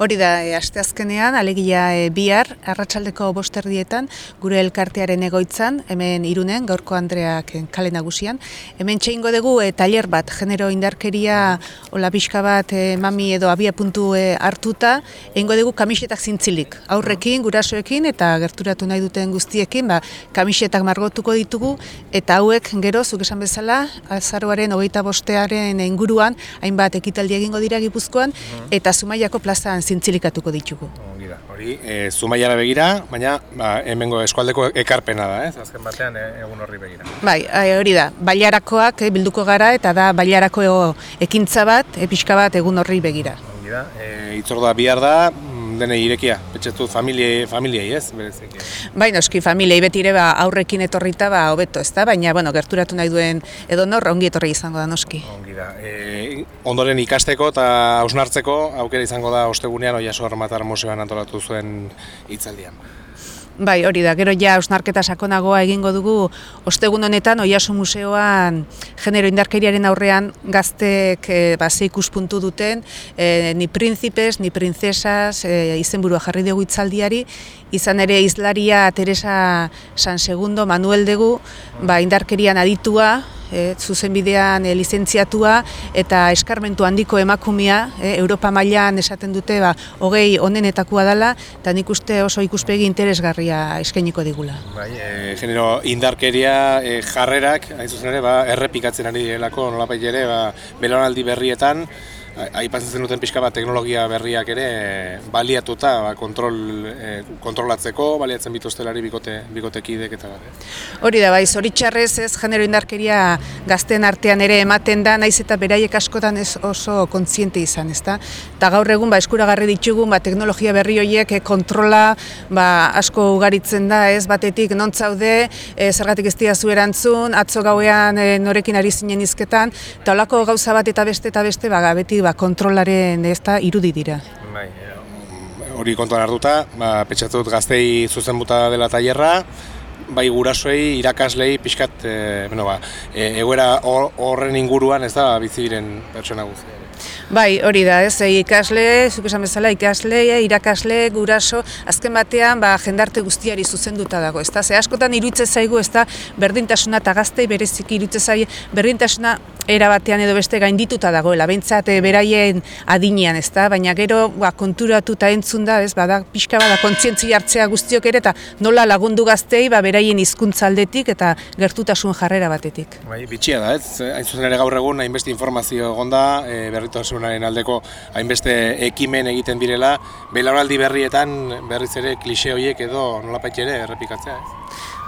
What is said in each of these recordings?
Hori da, e, asteazkenean, alegia e, bihar, arratsaldeko bosterdietan, gure elkartearen egoitzan, hemen irunen, gaurko Andreak e, kale nagusian. Hemen txeingo dugu e, taller bat, genero indarkeria, hola pixka bat, e, mami edo abia puntu e, hartuta, egingo dugu kamisetak zintzilik. Aurrekin, gurasoekin eta gerturatu nahi duten guztiekin, ba, kamisetak margotuko ditugu, eta hauek gero, zuk esan bezala, azaroaren hogeita bostearen inguruan, hainbat ekitaldi egingo dira gipuzkoan, eta Zumaiako plazan zintzilikatuko ditugu. Ongi da, hori, e, Zumaiara begira, baina ba, hemengo eskualdeko ekarpena da, ez? Azken batean e, egun horri begira. Bai, ai, hori da, bailarakoak eh, bilduko gara eta da bailarako ekintza bat, epixka bat egun horri begira. Ongi da, e, itzordua bihar da, mm, dene irekia, petxetu familiei, familiei ez? Bereziki. Bai, noski, familiei beti ere ba, aurrekin etorrita ba, hobeto, ez da? Baina, bueno, gerturatu nahi duen edo nor, ongi etorri izango da, noski. Ongi da, e, ondoren ikasteko eta hausnartzeko aukera izango da ostegunean Oiaso Armatar Museoan antolatu zuen hitzaldian. Bai, hori da, gero ja ausnarketa sakonagoa egingo dugu ostegun honetan Oiaso Museoan genero indarkeriaren aurrean gaztek e, ba, ze ikuspuntu duten, e, ni principes, ni princesas, e, izenburua jarri dugu itzaldiari, izan ere izlaria Teresa San Segundo, Manuel Degu, ba, indarkerian aditua, e, zuzenbidean e, lizentziatua eta eskarmentu handiko emakumea, e, Europa mailan esaten dute ba, hogei onenetakoa dela, eta nik uste oso ikuspegi interesgarria eskainiko digula. Bai, e, genero indarkeria e, jarrerak, hain zuzen ere, ba, errepikatzen ari direlako nolapait ere, ba, belaunaldi berrietan, aipatzen duten pixka bat teknologia berriak ere baliatuta ba, kontrol, e, kontrolatzeko, baliatzen bituztelari bikote, bikotekidek eta. Eh? Hori da, bai, zoritxarrez ez genero indarkeria gazten artean ere ematen da, naiz eta beraiek askotan ez oso kontziente izan, ezta? Ta gaur egun ba, eskuragarri ditugu ba, teknologia berri horiek e, kontrola ba, asko ugaritzen da, ez batetik nontzaude, e, zergatik ez dira erantzun, atzo gauean e, norekin ari zinen izketan, eta olako gauza bat eta beste eta beste, ba, beti ba, kontrolaren ez da irudi dira. Bai, hori kontuan hartuta, ba, petxatut gaztei zuzenbuta dela tailerra, bai gurasoei, irakaslei, pixkat, e, bueno, ba, e, egoera horren inguruan ez da bizi diren pertsona guzti. Bai, hori da, ez, ikasle, zuk esan bezala, ikasle, irakasle, guraso, azken batean, ba, jendarte guztiari zuzenduta dago, ez da, ze askotan irutze zaigu, ez da, berdintasuna eta gaztei bereziki irutze zaigu, berdintasuna era batean edo beste gaindituta dagoela, behintzat e, beraien adinean, ez da, baina gero ba, konturatu eta entzun da, ez, bada, pixka bada, kontzientzi hartzea guztiok ere, eta nola lagundu gaztei, ba, hizkuntza aldetik eta gertutasun jarrera batetik. Bai, bitxia da, ez, hain zuzen ere gaur egun, hainbeste informazio egonda, e, berritasunaren aldeko hainbeste ekimen egiten direla, belauraldi berrietan berriz ere klixe horiek edo nolapait ere errepikatzea, ez?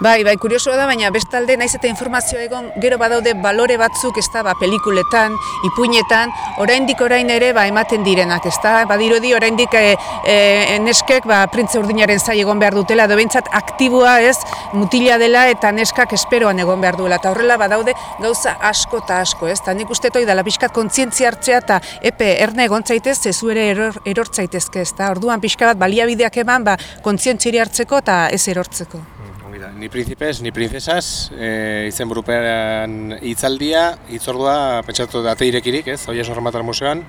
Bai, bai, kuriosoa da, baina bestalde naiz eta informazio egon gero badaude balore batzuk, ez da, ba, pelikuletan, ipuinetan, oraindik orain ere ba, ematen direnak, ez da, badirudi oraindik e, e, neskek ba, printze urdinaren zai egon behar dutela, edo behintzat aktiboa ez, mutila dela eta neskak esperoan egon behar duela, eta horrela badaude gauza asko eta asko, ez, eta nik uste toi dela pixkat kontzientzia hartzea eta epe erne egon zaitez, ez ere eror, erortzaitezke, ez da, orduan pixka bat baliabideak eman, ba, kontzientziri hartzeko eta ez erortzeko ni principes, ni princesas, e, izen burupean hitzaldia, hitzordua, pentsatu da irekirik, ez, Oia Sormatar Museoan,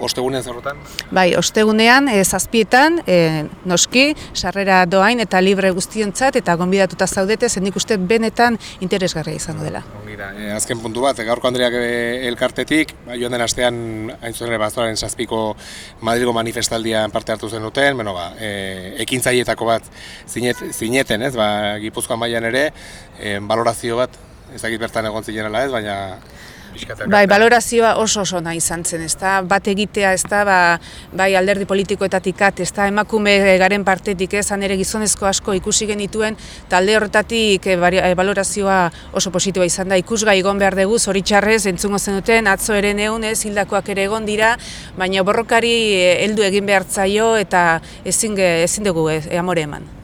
ostegunean zerrotan? Bai, ostegunean, e, zazpietan, e, noski, sarrera doain eta libre guztientzat eta gonbidatuta zaudete, nik uste benetan interesgarria izango dela. Ongira, e, azken puntu bat, gaurko Andreak e, elkartetik, ba, joan den astean, hain zuen ere, baztoaren zazpiko Madrigo manifestaldian parte hartu zen duten, bueno, ba, e, ekintzaietako bat zinet, zineten, ez, ba, Gipuzkoan mailan ere, e, balorazio bat, ez dakit bertan egon zinela ez, baina Bai, balorazioa oso oso nahi izan zen, ezta? bat egitea, ezta? Ba, bai alderdi politikoetatik at, ezta? emakume garen partetik, ez, ere gizonezko asko ikusi genituen, talde horretatik e, balorazioa oso positiboa izan da, ikusgai egon behar dugu, zoritxarrez, entzungo zen duten, atzo ere neun, ez, hildakoak ere egon dira, baina borrokari heldu egin behar zaio eta ezin, ezin dugu e, amore eman.